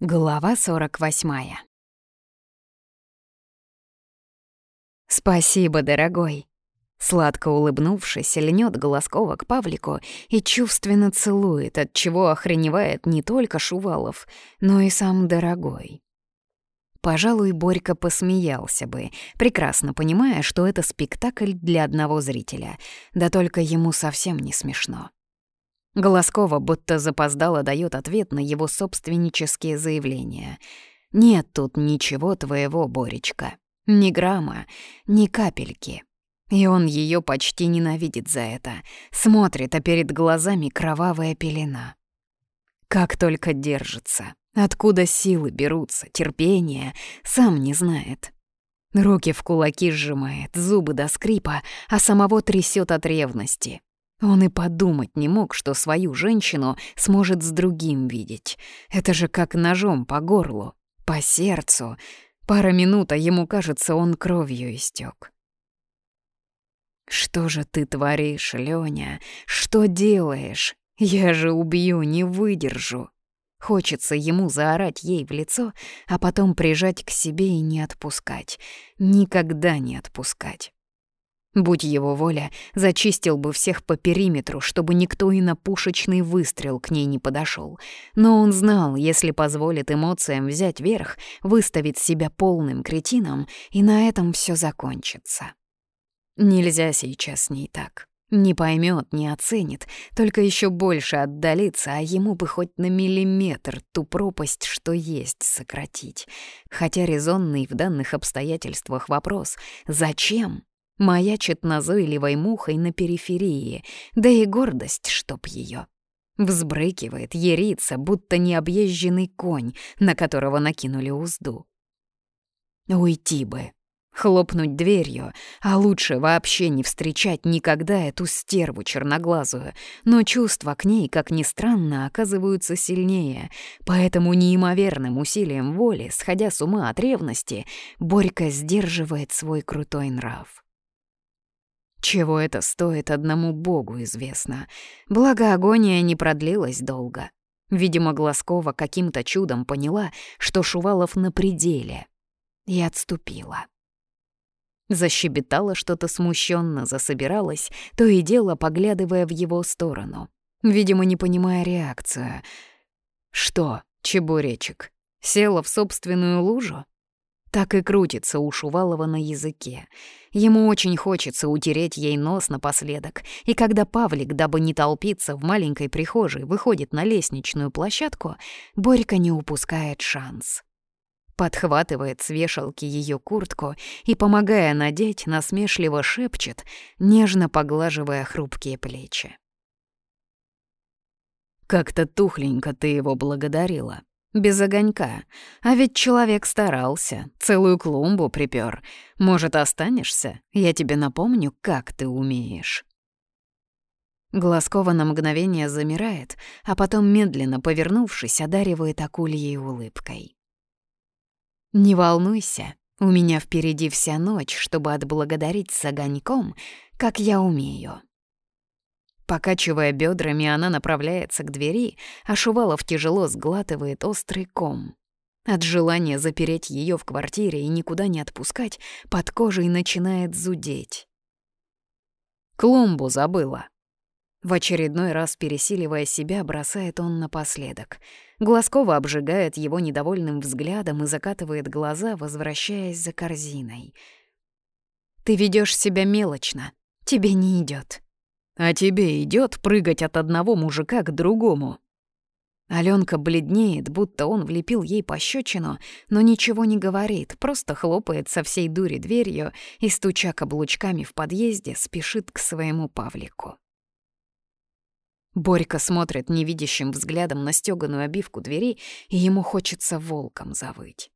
Глава 48 «Спасибо, дорогой!» Сладко улыбнувшись, льнет Голоскова к Павлику и чувственно целует, от чего охреневает не только Шувалов, но и сам дорогой. Пожалуй, Борька посмеялся бы, прекрасно понимая, что это спектакль для одного зрителя, да только ему совсем не смешно. Голоскова будто запоздало дает ответ на его собственнические заявления. «Нет тут ничего твоего, Боречка. Ни грамма, ни капельки». И он ее почти ненавидит за это. Смотрит, а перед глазами кровавая пелена. Как только держится. Откуда силы берутся, терпение, сам не знает. Руки в кулаки сжимает, зубы до скрипа, а самого трясет от ревности. Он и подумать не мог, что свою женщину сможет с другим видеть. Это же как ножом по горлу, по сердцу. Пара минут, а ему кажется, он кровью истек. «Что же ты творишь, Лёня? Что делаешь? Я же убью, не выдержу!» Хочется ему заорать ей в лицо, а потом прижать к себе и не отпускать. Никогда не отпускать. Будь его воля, зачистил бы всех по периметру, чтобы никто и на пушечный выстрел к ней не подошел. Но он знал, если позволит эмоциям взять верх, выставит себя полным кретином, и на этом все закончится. Нельзя сейчас с ней так. Не поймет, не оценит, только еще больше отдалится, а ему бы хоть на миллиметр ту пропасть, что есть, сократить. Хотя резонный в данных обстоятельствах вопрос «Зачем?» Маячит назойливой мухой на периферии, да и гордость, чтоб ее. Взбрыкивает, ерится, будто необъезженный конь, на которого накинули узду. Уйти бы, хлопнуть дверью, а лучше вообще не встречать никогда эту стерву черноглазую, но чувства к ней, как ни странно, оказываются сильнее, поэтому неимоверным усилием воли, сходя с ума от ревности, Борька сдерживает свой крутой нрав. Чего это стоит, одному богу известно. Благо, агония не продлилась долго. Видимо, Глазкова каким-то чудом поняла, что Шувалов на пределе, и отступила. Защебетала что-то смущенно, засобиралась, то и дело поглядывая в его сторону. Видимо, не понимая реакцию. «Что, чебуречек, села в собственную лужу?» Так и крутится у Шувалова на языке. Ему очень хочется утереть ей нос напоследок, и когда Павлик, дабы не толпиться в маленькой прихожей, выходит на лестничную площадку, Борька не упускает шанс. Подхватывает с вешалки ее куртку и, помогая надеть, насмешливо шепчет, нежно поглаживая хрупкие плечи. «Как-то тухленько ты его благодарила», без огонька. А ведь человек старался, целую клумбу припер. Может, останешься? Я тебе напомню, как ты умеешь. Глазкова на мгновение замирает, а потом, медленно повернувшись, одаривает акульей улыбкой. «Не волнуйся, у меня впереди вся ночь, чтобы отблагодарить с огоньком, как я умею». Покачивая бедрами, она направляется к двери, а Шувалов тяжело сглатывает острый ком. От желания запереть ее в квартире и никуда не отпускать, под кожей начинает зудеть. «Клумбу забыла». В очередной раз, пересиливая себя, бросает он напоследок. Глазкова обжигает его недовольным взглядом и закатывает глаза, возвращаясь за корзиной. «Ты ведешь себя мелочно. Тебе не идет. А тебе идет прыгать от одного мужика к другому. Аленка бледнеет, будто он влепил ей пощечину, но ничего не говорит, просто хлопает со всей дури дверью и, стуча каблучками в подъезде, спешит к своему Павлику. Борька смотрит невидящим взглядом на стёганую обивку двери, и ему хочется волком завыть.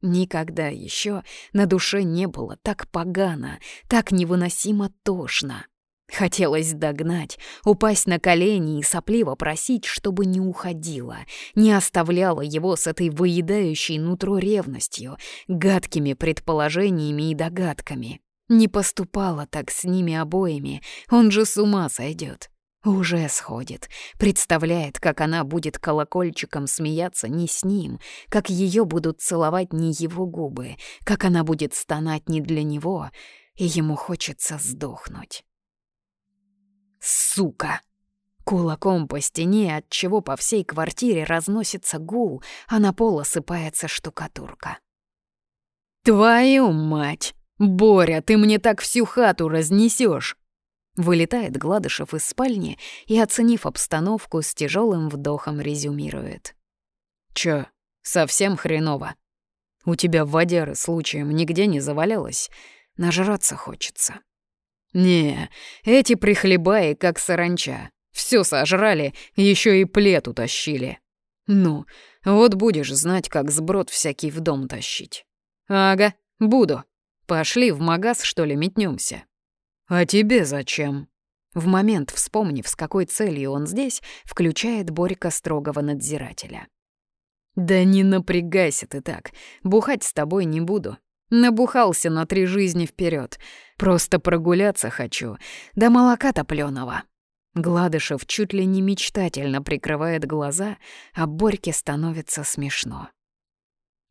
Никогда еще на душе не было так погано, так невыносимо тошно. Хотелось догнать, упасть на колени и сопливо просить, чтобы не уходила, не оставляла его с этой выедающей нутро ревностью, гадкими предположениями и догадками. Не поступала так с ними обоими, он же с ума сойдет. Уже сходит. Представляет, как она будет колокольчиком смеяться не с ним, как ее будут целовать не его губы, как она будет стонать не для него, и ему хочется сдохнуть. Сука! Кулаком по стене, от чего по всей квартире разносится гул, а на пол осыпается штукатурка. «Твою мать! Боря, ты мне так всю хату разнесешь! Вылетает Гладышев из спальни и, оценив обстановку, с тяжелым вдохом резюмирует. «Чё, совсем хреново? У тебя водяры случаем нигде не завалялось? Нажраться хочется». «Не, эти прихлебаи, как саранча. Все сожрали, еще и плед утащили. Ну, вот будешь знать, как сброд всякий в дом тащить». «Ага, буду. Пошли в магаз, что ли, метнемся. «А тебе зачем?» В момент, вспомнив, с какой целью он здесь, включает Борька строгого надзирателя. «Да не напрягайся ты так, бухать с тобой не буду. Набухался на три жизни вперед. Просто прогуляться хочу, да молока топлёного». Гладышев чуть ли не мечтательно прикрывает глаза, а Борьке становится смешно.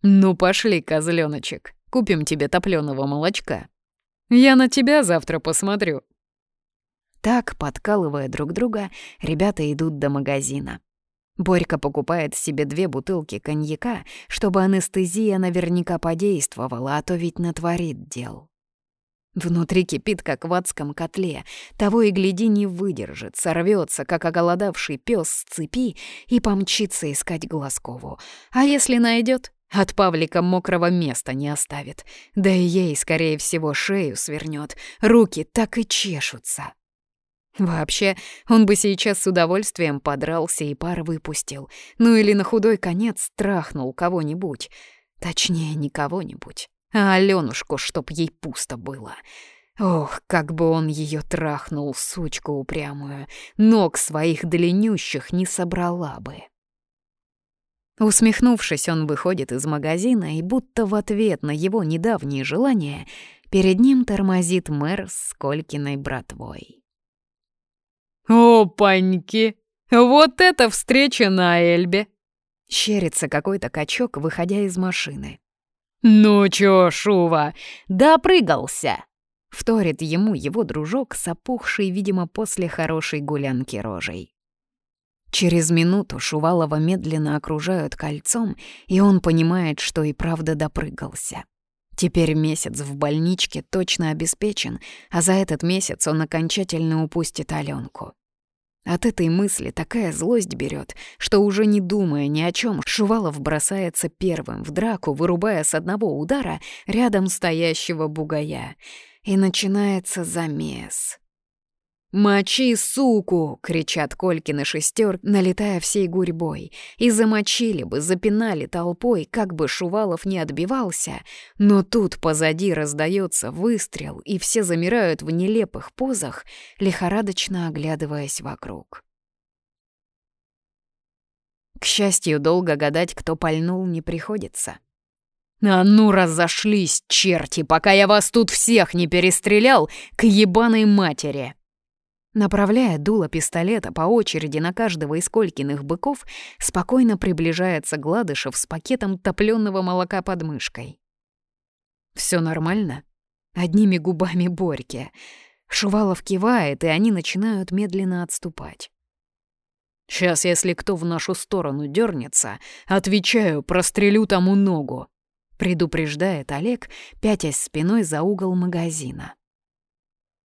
«Ну пошли, козлёночек, купим тебе топлёного молочка». Я на тебя завтра посмотрю». Так, подкалывая друг друга, ребята идут до магазина. Борька покупает себе две бутылки коньяка, чтобы анестезия наверняка подействовала, а то ведь натворит дел. Внутри кипит, как в адском котле, того и гляди не выдержит, сорвется, как оголодавший пес с цепи и помчится искать Глазкову. А если найдет, от Павлика мокрого места не оставит. Да и ей, скорее всего, шею свернет. Руки так и чешутся. Вообще, он бы сейчас с удовольствием подрался и пар выпустил. Ну или на худой конец трахнул кого-нибудь. Точнее, не кого-нибудь, а Алёнушку, чтоб ей пусто было. Ох, как бы он ее трахнул, сучку упрямую, ног своих длиннющих не собрала бы. Усмехнувшись, он выходит из магазина, и будто в ответ на его недавние желания перед ним тормозит мэр с Колькиной братвой. «Опаньки! Вот это встреча на Эльбе!» Щерится какой-то качок, выходя из машины. «Ну чё, Шува, допрыгался!» Вторит ему его дружок, сопухший, видимо, после хорошей гулянки рожей. Через минуту Шувалова медленно окружают кольцом, и он понимает, что и правда допрыгался. Теперь месяц в больничке точно обеспечен, а за этот месяц он окончательно упустит Аленку. От этой мысли такая злость берет, что уже не думая ни о чем, Шувалов бросается первым в драку, вырубая с одного удара рядом стоящего бугая. И начинается замес. «Мочи, суку!» — кричат Колькины шестер, налетая всей гурьбой. И замочили бы, запинали толпой, как бы Шувалов не отбивался. Но тут позади раздается выстрел, и все замирают в нелепых позах, лихорадочно оглядываясь вокруг. К счастью, долго гадать, кто пальнул, не приходится. «А ну, разошлись, черти, пока я вас тут всех не перестрелял к ебаной матери!» Направляя дуло пистолета по очереди на каждого из Колькиных быков, спокойно приближается Гладышев с пакетом топлённого молока под мышкой. Все нормально?» Одними губами Борьки. Шувалов кивает, и они начинают медленно отступать. «Сейчас, если кто в нашу сторону дернется, отвечаю, прострелю тому ногу», предупреждает Олег, пятясь спиной за угол магазина.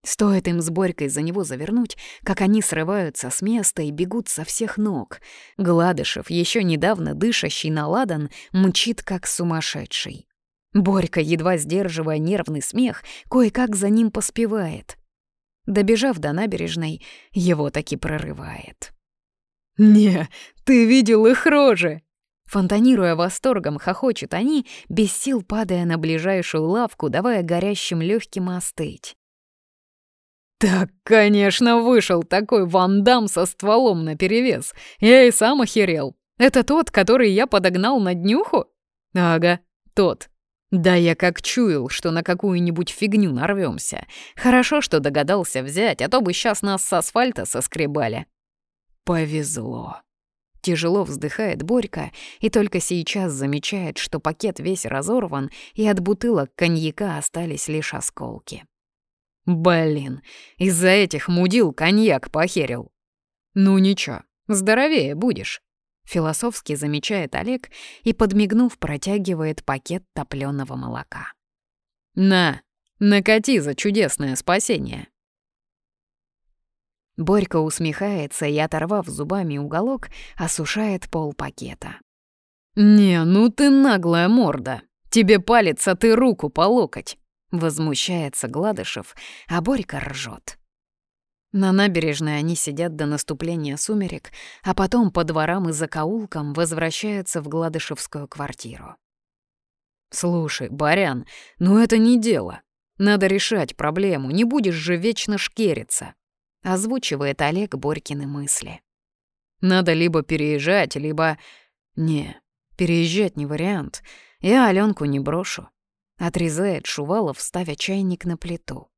Стоит им с Борькой за него завернуть, как они срываются с места и бегут со всех ног. Гладышев, еще недавно дышащий на ладан, мчит как сумасшедший. Борька, едва сдерживая нервный смех, кое-как за ним поспевает. Добежав до набережной, его таки прорывает. «Не, ты видел их рожи!» Фонтанируя восторгом, хохочут они, без сил падая на ближайшую лавку, давая горящим легким остыть. Так, конечно, вышел такой вандам со стволом наперевес. Я и сам охерел. Это тот, который я подогнал на днюху? Ага, тот. Да я как чуял, что на какую-нибудь фигню нарвемся. Хорошо, что догадался взять, а то бы сейчас нас с асфальта соскребали. Повезло. Тяжело вздыхает Борька и только сейчас замечает, что пакет весь разорван, и от бутылок коньяка остались лишь осколки. Блин, из-за этих мудил коньяк похерил. Ну ничего, здоровее будешь. Философски замечает Олег и, подмигнув, протягивает пакет топлёного молока. «На, накати за чудесное спасение!» Борька усмехается и, оторвав зубами уголок, осушает пол пакета. «Не, ну ты наглая морда! Тебе палец, а ты руку по локоть!» Возмущается Гладышев, а Борька ржет. На набережной они сидят до наступления сумерек, а потом по дворам и закоулкам возвращаются в Гладышевскую квартиру. «Слушай, Барян, ну это не дело. Надо решать проблему, не будешь же вечно шкериться», — озвучивает Олег Борькины мысли. «Надо либо переезжать, либо...» «Не, переезжать не вариант. Я Аленку не брошу», — отрезает Шувалов, ставя чайник на плиту.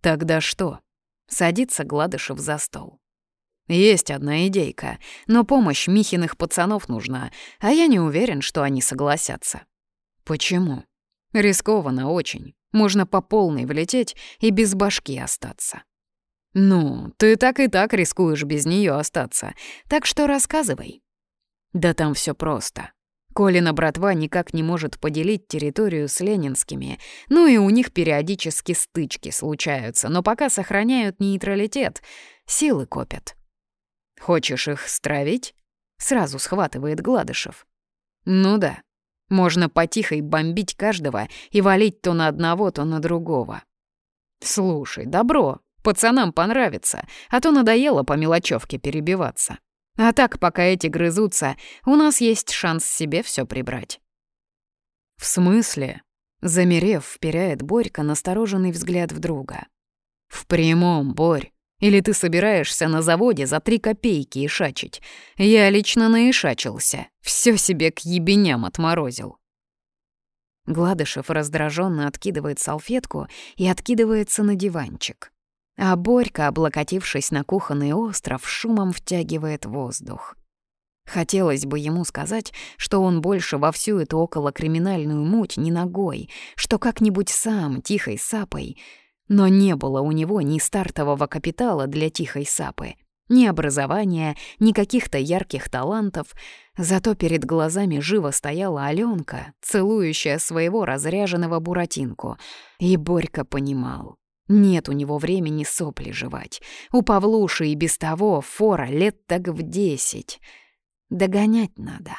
«Тогда что?» Садится Гладышев за стол. «Есть одна идейка, но помощь Михиных пацанов нужна, а я не уверен, что они согласятся». «Почему?» «Рискованно очень. Можно по полной влететь и без башки остаться». «Ну, ты так и так рискуешь без нее остаться, так что рассказывай». «Да там все просто. Колина братва никак не может поделить территорию с ленинскими, ну и у них периодически стычки случаются, но пока сохраняют нейтралитет, силы копят. «Хочешь их стравить?» — сразу схватывает Гладышев. «Ну да, можно потихой бомбить каждого и валить то на одного, то на другого». «Слушай, добро, пацанам понравится, а то надоело по мелочевке перебиваться». А так, пока эти грызутся, у нас есть шанс себе все прибрать. В смысле? Замерев, вперяет Борька настороженный взгляд в друга. В прямом, Борь. Или ты собираешься на заводе за три копейки ишачить? Я лично наишачился, все себе к ебеням отморозил. Гладышев раздраженно откидывает салфетку и откидывается на диванчик. А Борька, облокотившись на кухонный остров, шумом втягивает воздух. Хотелось бы ему сказать, что он больше во всю эту околокриминальную муть не ногой, что как-нибудь сам, тихой сапой. Но не было у него ни стартового капитала для тихой сапы, ни образования, ни каких-то ярких талантов. Зато перед глазами живо стояла Алёнка, целующая своего разряженного буратинку. И Борька понимал, нет у него времени сопли жевать. У Павлуши и без того фора лет так в десять. Догонять надо.